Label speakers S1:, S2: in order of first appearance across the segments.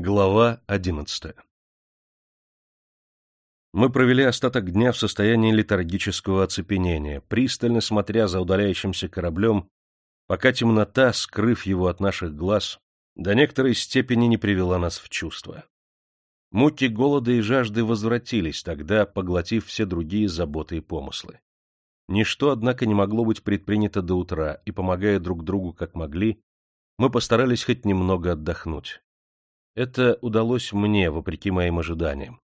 S1: Глава одиннадцатая Мы провели остаток дня в состоянии летаргического оцепенения, пристально смотря за удаляющимся кораблем, пока темнота, скрыв его от наших глаз, до некоторой степени не привела нас в чувство. Муки голода и жажды возвратились тогда, поглотив все другие заботы и помыслы. Ничто, однако, не могло быть предпринято до утра, и, помогая друг другу как могли, мы постарались хоть немного отдохнуть. Это удалось мне, вопреки моим ожиданиям.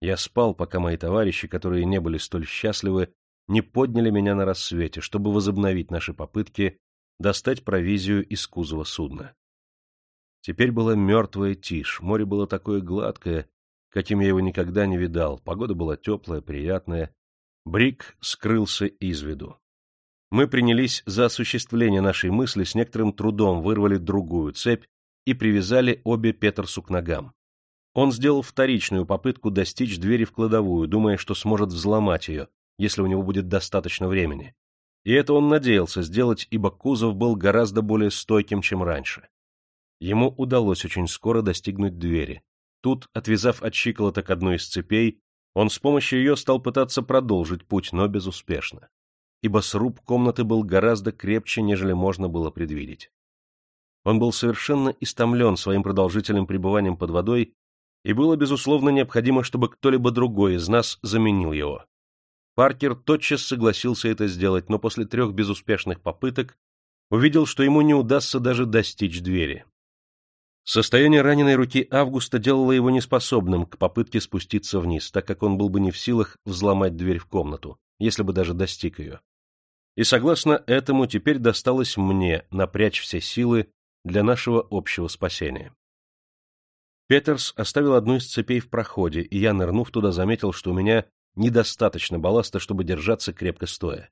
S1: Я спал, пока мои товарищи, которые не были столь счастливы, не подняли меня на рассвете, чтобы возобновить наши попытки достать провизию из кузова судна. Теперь была мертвая тишь, море было такое гладкое, каким я его никогда не видал, погода была теплая, приятная. Брик скрылся из виду. Мы принялись за осуществление нашей мысли, с некоторым трудом вырвали другую цепь и привязали обе Петерсу к ногам. Он сделал вторичную попытку достичь двери в кладовую, думая, что сможет взломать ее, если у него будет достаточно времени. И это он надеялся сделать, ибо кузов был гораздо более стойким, чем раньше. Ему удалось очень скоро достигнуть двери. Тут, отвязав от щиколоток одну из цепей, он с помощью ее стал пытаться продолжить путь, но безуспешно, ибо сруб комнаты был гораздо крепче, нежели можно было предвидеть. Он был совершенно истомлен своим продолжительным пребыванием под водой, и было, безусловно, необходимо, чтобы кто-либо другой из нас заменил его. Паркер тотчас согласился это сделать, но после трех безуспешных попыток увидел, что ему не удастся даже достичь двери. Состояние раненой руки Августа делало его неспособным к попытке спуститься вниз, так как он был бы не в силах взломать дверь в комнату, если бы даже достиг ее. И согласно этому теперь досталось мне напрячь все силы для нашего общего спасения. Петерс оставил одну из цепей в проходе, и я, нырнув туда, заметил, что у меня недостаточно балласта, чтобы держаться крепко стоя.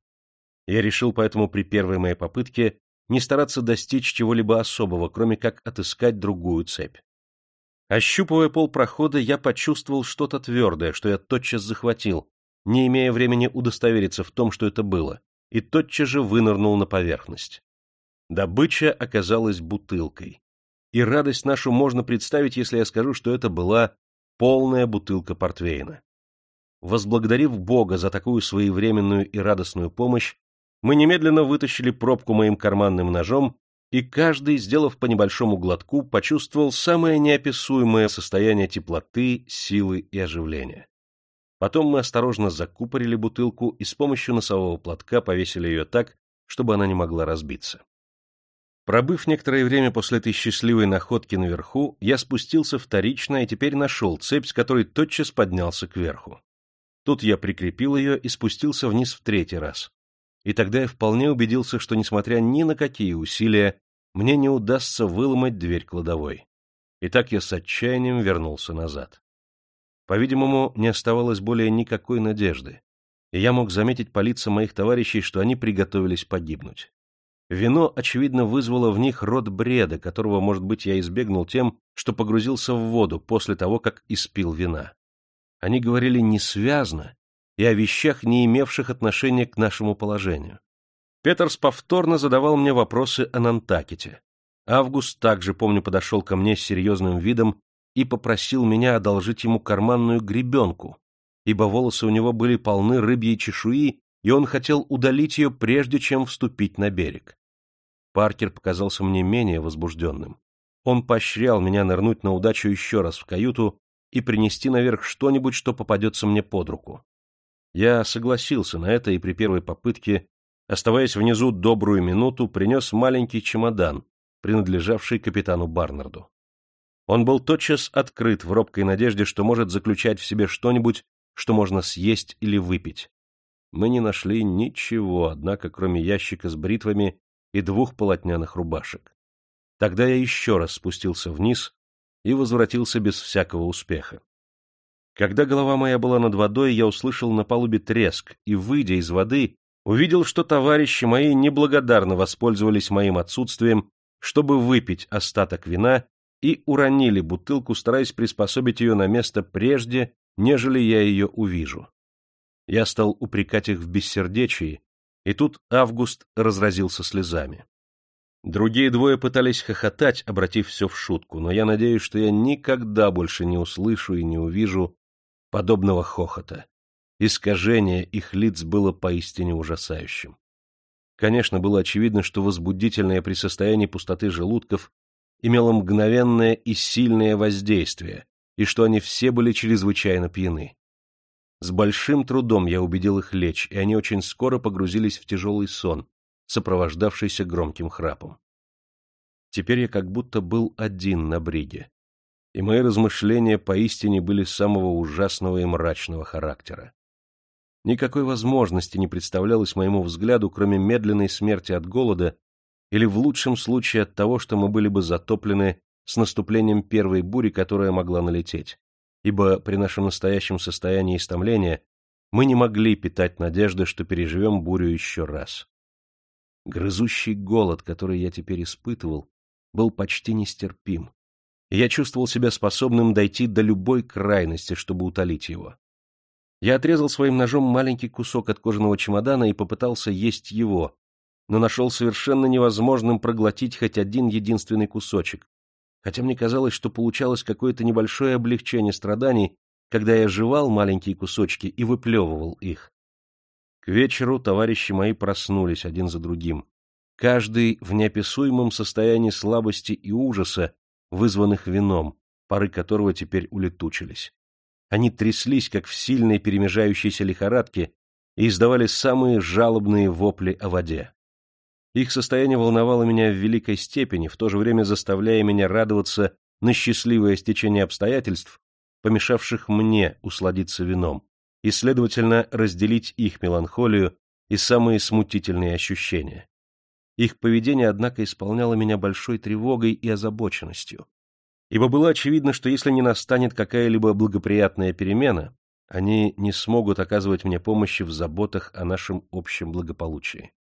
S1: Я решил поэтому при первой моей попытке не стараться достичь чего-либо особого, кроме как отыскать другую цепь. Ощупывая пол прохода, я почувствовал что-то твердое, что я тотчас захватил, не имея времени удостовериться в том, что это было, и тотчас же вынырнул на поверхность. Добыча оказалась бутылкой. И радость нашу можно представить, если я скажу, что это была полная бутылка портвейна. Возблагодарив Бога за такую своевременную и радостную помощь, мы немедленно вытащили пробку моим карманным ножом, и каждый, сделав по небольшому глотку, почувствовал самое неописуемое состояние теплоты, силы и оживления. Потом мы осторожно закупорили бутылку и с помощью носового платка повесили ее так, чтобы она не могла разбиться. Пробыв некоторое время после этой счастливой находки наверху, я спустился вторично и теперь нашел цепь, с которой тотчас поднялся кверху. Тут я прикрепил ее и спустился вниз в третий раз. И тогда я вполне убедился, что, несмотря ни на какие усилия, мне не удастся выломать дверь кладовой. И так я с отчаянием вернулся назад. По-видимому, не оставалось более никакой надежды, и я мог заметить по лицам моих товарищей, что они приготовились погибнуть. Вино, очевидно, вызвало в них род бреда, которого, может быть, я избегнул тем, что погрузился в воду после того, как испил вина. Они говорили несвязно и о вещах, не имевших отношения к нашему положению. Петерс повторно задавал мне вопросы о Нантакете. Август также, помню, подошел ко мне с серьезным видом и попросил меня одолжить ему карманную гребенку, ибо волосы у него были полны рыбьей чешуи, и он хотел удалить ее, прежде чем вступить на берег. Паркер показался мне менее возбужденным. Он поощрял меня нырнуть на удачу еще раз в каюту и принести наверх что-нибудь, что попадется мне под руку. Я согласился на это и при первой попытке, оставаясь внизу добрую минуту, принес маленький чемодан, принадлежавший капитану Барнарду. Он был тотчас открыт в робкой надежде, что может заключать в себе что-нибудь, что можно съесть или выпить. Мы не нашли ничего, однако, кроме ящика с бритвами и двух полотняных рубашек. Тогда я еще раз спустился вниз и возвратился без всякого успеха. Когда голова моя была над водой, я услышал на палубе треск и, выйдя из воды, увидел, что товарищи мои неблагодарно воспользовались моим отсутствием, чтобы выпить остаток вина и уронили бутылку, стараясь приспособить ее на место прежде, нежели я ее увижу. Я стал упрекать их в бессердечии, и тут Август разразился слезами. Другие двое пытались хохотать, обратив все в шутку, но я надеюсь, что я никогда больше не услышу и не увижу подобного хохота. Искажение их лиц было поистине ужасающим. Конечно, было очевидно, что возбудительное при состоянии пустоты желудков имело мгновенное и сильное воздействие, и что они все были чрезвычайно пьяны. С большим трудом я убедил их лечь, и они очень скоро погрузились в тяжелый сон, сопровождавшийся громким храпом. Теперь я как будто был один на бриге, и мои размышления поистине были самого ужасного и мрачного характера. Никакой возможности не представлялось моему взгляду, кроме медленной смерти от голода или в лучшем случае от того, что мы были бы затоплены с наступлением первой бури, которая могла налететь, ибо при нашем настоящем состоянии истомления мы не могли питать надежды, что переживем бурю еще раз. Грызущий голод, который я теперь испытывал, был почти нестерпим, я чувствовал себя способным дойти до любой крайности, чтобы утолить его. Я отрезал своим ножом маленький кусок от кожаного чемодана и попытался есть его, но нашел совершенно невозможным проглотить хоть один единственный кусочек, хотя мне казалось, что получалось какое-то небольшое облегчение страданий, когда я жевал маленькие кусочки и выплевывал их. К вечеру товарищи мои проснулись один за другим, каждый в неописуемом состоянии слабости и ужаса, вызванных вином, пары которого теперь улетучились. Они тряслись, как в сильной перемежающейся лихорадке, и издавали самые жалобные вопли о воде. Их состояние волновало меня в великой степени, в то же время заставляя меня радоваться на счастливое стечение обстоятельств, помешавших мне усладиться вином, и, следовательно, разделить их меланхолию и самые смутительные ощущения. Их поведение, однако, исполняло меня большой тревогой и озабоченностью ибо было очевидно, что если не настанет какая-либо благоприятная перемена, они не смогут оказывать мне помощи в заботах о нашем общем благополучии.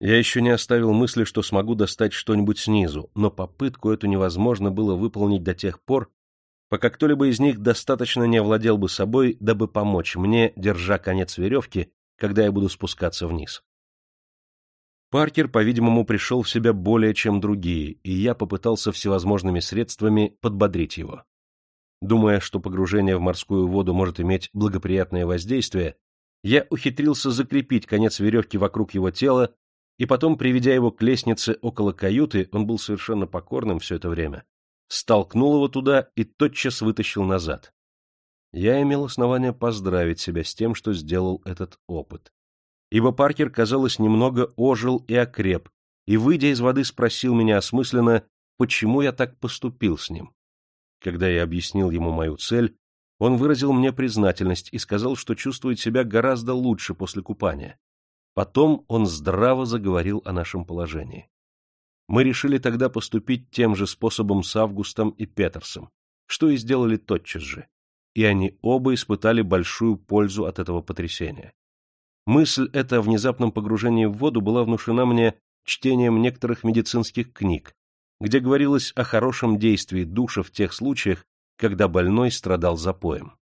S1: Я еще не оставил мысли, что смогу достать что-нибудь снизу, но попытку эту невозможно было выполнить до тех пор, пока кто-либо из них достаточно не овладел бы собой, дабы помочь мне, держа конец веревки, когда я буду спускаться вниз. Паркер, по-видимому, пришел в себя более чем другие, и я попытался всевозможными средствами подбодрить его. Думая, что погружение в морскую воду может иметь благоприятное воздействие, я ухитрился закрепить конец веревки вокруг его тела, и потом, приведя его к лестнице около каюты, он был совершенно покорным все это время, столкнул его туда и тотчас вытащил назад. Я имел основание поздравить себя с тем, что сделал этот опыт ибо Паркер, казалось, немного ожил и окреп, и, выйдя из воды, спросил меня осмысленно, почему я так поступил с ним. Когда я объяснил ему мою цель, он выразил мне признательность и сказал, что чувствует себя гораздо лучше после купания. Потом он здраво заговорил о нашем положении. Мы решили тогда поступить тем же способом с Августом и Петерсом, что и сделали тотчас же, и они оба испытали большую пользу от этого потрясения. Мысль эта о внезапном погружении в воду была внушена мне чтением некоторых медицинских книг, где говорилось о хорошем действии душа в тех случаях, когда больной страдал запоем.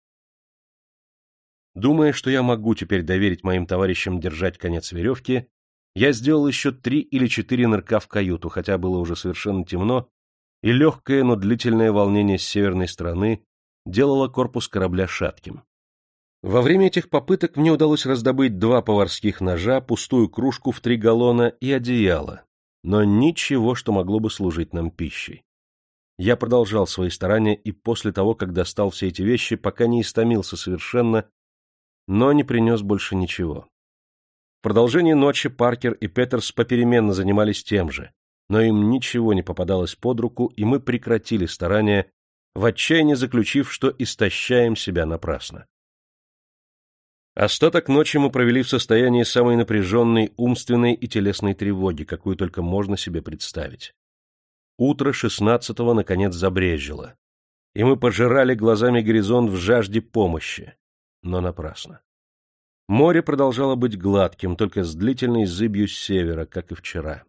S1: Думая, что я могу теперь доверить моим товарищам держать конец веревки, я сделал еще три или четыре нырка в каюту, хотя было уже совершенно темно, и легкое, но длительное волнение с северной стороны делало корпус корабля шатким. Во время этих попыток мне удалось раздобыть два поварских ножа, пустую кружку в три галлона и одеяло, но ничего, что могло бы служить нам пищей. Я продолжал свои старания и после того, как достал все эти вещи, пока не истомился совершенно, но не принес больше ничего. В продолжении ночи Паркер и Петерс попеременно занимались тем же, но им ничего не попадалось под руку, и мы прекратили старания, в отчаянии заключив, что истощаем себя напрасно. Остаток ночи мы провели в состоянии самой напряженной умственной и телесной тревоги, какую только можно себе представить. Утро шестнадцатого наконец забрежило, и мы пожирали глазами горизонт в жажде помощи, но напрасно. Море продолжало быть гладким, только с длительной зыбью с севера, как и вчера.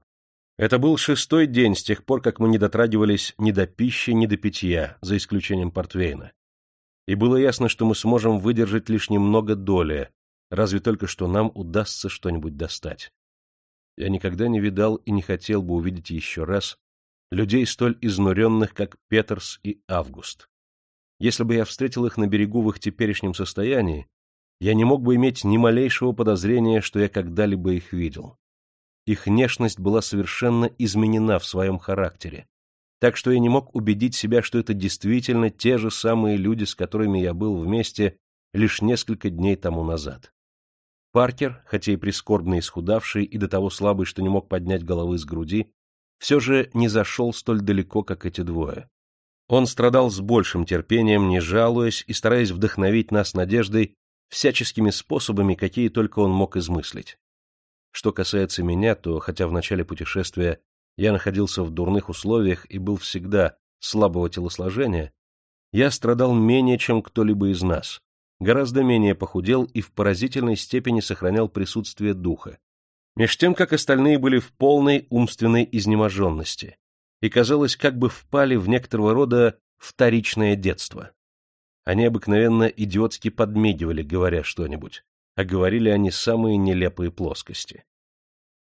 S1: Это был шестой день с тех пор, как мы не дотрагивались ни до пищи, ни до питья, за исключением портвейна и было ясно, что мы сможем выдержать лишь немного доли, разве только что нам удастся что-нибудь достать. Я никогда не видал и не хотел бы увидеть еще раз людей столь изнуренных, как Петерс и Август. Если бы я встретил их на берегу в их теперешнем состоянии, я не мог бы иметь ни малейшего подозрения, что я когда-либо их видел. Их внешность была совершенно изменена в своем характере, так что я не мог убедить себя, что это действительно те же самые люди, с которыми я был вместе лишь несколько дней тому назад. Паркер, хотя и прискорбно исхудавший и до того слабый, что не мог поднять головы с груди, все же не зашел столь далеко, как эти двое. Он страдал с большим терпением, не жалуясь и стараясь вдохновить нас надеждой всяческими способами, какие только он мог измыслить. Что касается меня, то, хотя в начале путешествия я находился в дурных условиях и был всегда слабого телосложения, я страдал менее, чем кто-либо из нас, гораздо менее похудел и в поразительной степени сохранял присутствие духа, меж тем, как остальные были в полной умственной изнеможенности и, казалось, как бы впали в некоторого рода вторичное детство. Они обыкновенно идиотски подмигивали, говоря что-нибудь, а говорили они самые нелепые плоскости.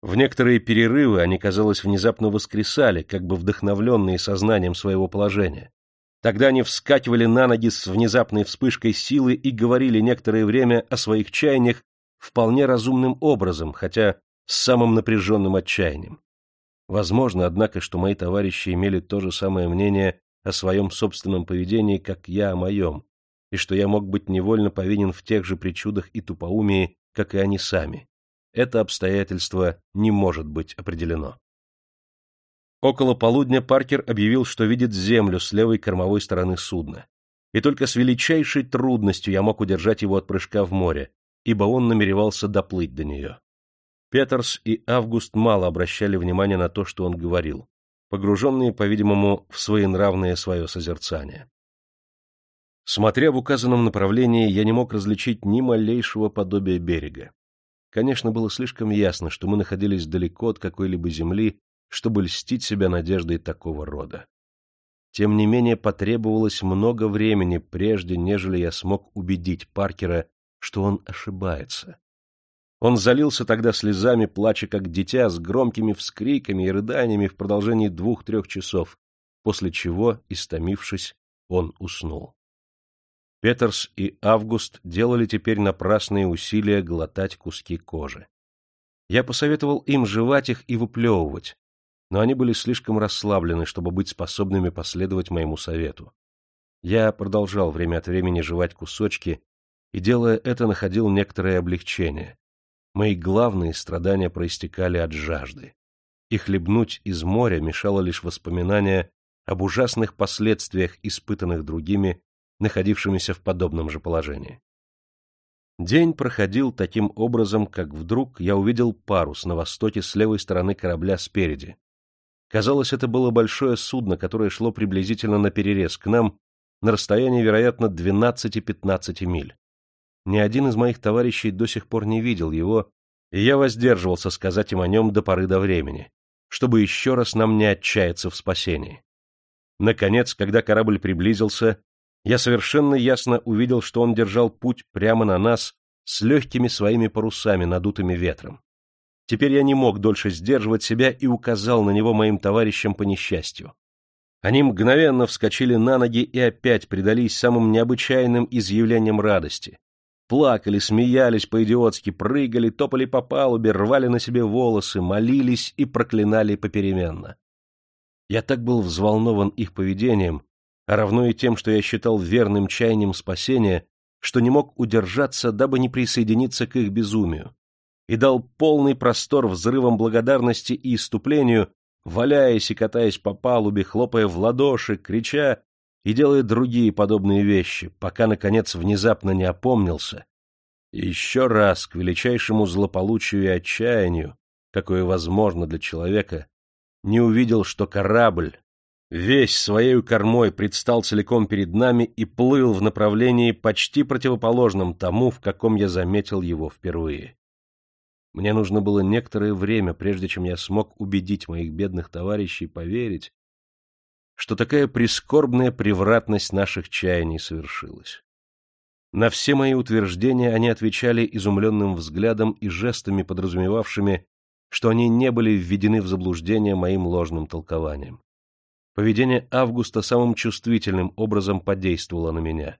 S1: В некоторые перерывы они, казалось, внезапно воскресали, как бы вдохновленные сознанием своего положения, Тогда они вскакивали на ноги с внезапной вспышкой силы и говорили некоторое время о своих чаяниях вполне разумным образом, хотя с самым напряженным отчаянием. Возможно, однако, что мои товарищи имели то же самое мнение о своем собственном поведении, как я о моем, и что я мог быть невольно повинен в тех же причудах и тупоумии, как и они сами. Это обстоятельство не может быть определено. Около полудня Паркер объявил, что видит землю с левой кормовой стороны судна. И только с величайшей трудностью я мог удержать его от прыжка в море, ибо он намеревался доплыть до нее. Петерс и Август мало обращали внимания на то, что он говорил, погруженные, по-видимому, в своенравное свое созерцание. Смотря в указанном направлении, я не мог различить ни малейшего подобия берега. Конечно, было слишком ясно, что мы находились далеко от какой-либо земли чтобы льстить себя надеждой такого рода. Тем не менее, потребовалось много времени, прежде нежели я смог убедить Паркера, что он ошибается. Он залился тогда слезами, плача как дитя, с громкими вскриками и рыданиями в продолжении двух-трех часов, после чего, истомившись, он уснул. Петерс и Август делали теперь напрасные усилия глотать куски кожи. Я посоветовал им жевать их и выплевывать, но они были слишком расслаблены, чтобы быть способными последовать моему совету. Я продолжал время от времени жевать кусочки, и, делая это, находил некоторое облегчение. Мои главные страдания проистекали от жажды. И хлебнуть из моря мешало лишь воспоминание об ужасных последствиях, испытанных другими, находившимися в подобном же положении. День проходил таким образом, как вдруг я увидел парус на востоке с левой стороны корабля спереди, Казалось, это было большое судно, которое шло приблизительно на перерез к нам, на расстоянии, вероятно, 12-15 миль. Ни один из моих товарищей до сих пор не видел его, и я воздерживался сказать им о нем до поры до времени, чтобы еще раз нам не отчаяться в спасении. Наконец, когда корабль приблизился, я совершенно ясно увидел, что он держал путь прямо на нас с легкими своими парусами, надутыми ветром. Теперь я не мог дольше сдерживать себя и указал на него моим товарищам по несчастью. Они мгновенно вскочили на ноги и опять предались самым необычайным изъявлениям радости. Плакали, смеялись по-идиотски, прыгали, топали по палубе, рвали на себе волосы, молились и проклинали попеременно. Я так был взволнован их поведением, а равно и тем, что я считал верным чаянием спасения, что не мог удержаться, дабы не присоединиться к их безумию и дал полный простор взрывам благодарности и иступлению, валяясь и катаясь по палубе, хлопая в ладоши, крича и делая другие подобные вещи, пока, наконец, внезапно не опомнился. Еще раз, к величайшему злополучию и отчаянию, какое возможно для человека, не увидел, что корабль, весь своей кормой предстал целиком перед нами и плыл в направлении почти противоположном тому, в каком я заметил его впервые. Мне нужно было некоторое время, прежде чем я смог убедить моих бедных товарищей поверить, что такая прискорбная превратность наших чаяний совершилась. На все мои утверждения они отвечали изумленным взглядом и жестами, подразумевавшими, что они не были введены в заблуждение моим ложным толкованием. Поведение Августа самым чувствительным образом подействовало на меня.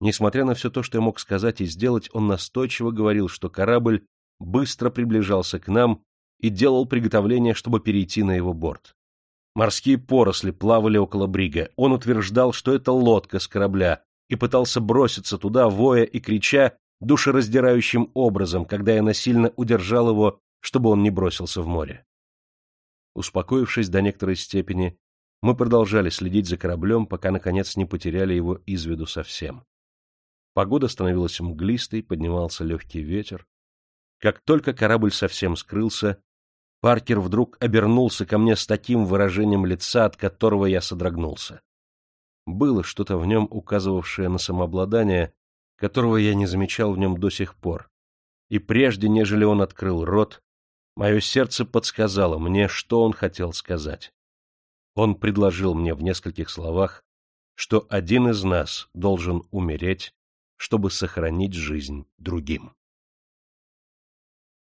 S1: Несмотря на все то, что я мог сказать и сделать, он настойчиво говорил, что корабль быстро приближался к нам и делал приготовление, чтобы перейти на его борт. Морские поросли плавали около брига. Он утверждал, что это лодка с корабля, и пытался броситься туда, воя и крича, душераздирающим образом, когда я насильно удержал его, чтобы он не бросился в море. Успокоившись до некоторой степени, мы продолжали следить за кораблем, пока, наконец, не потеряли его из виду совсем. Погода становилась мглистой, поднимался легкий ветер. Как только корабль совсем скрылся, Паркер вдруг обернулся ко мне с таким выражением лица, от которого я содрогнулся. Было что-то в нем, указывавшее на самообладание, которого я не замечал в нем до сих пор. И прежде, нежели он открыл рот, мое сердце подсказало мне, что он хотел сказать. Он предложил мне в нескольких словах, что один из нас должен умереть, чтобы сохранить жизнь другим.